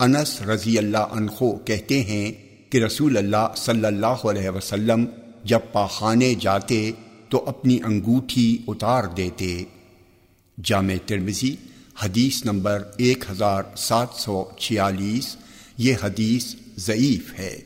انس رضی اللہ عنہ کہتے ہیں کہ رسول اللہ صلی اللہ علیہ وسلم جب پاخانے جاتے تو اپنی انگوٹھی اتار دیتے۔ جامع ترمزی حدیث نمبر ایک ہزار سات سو چھیالیس، یہ حدیث ضعیف ہے۔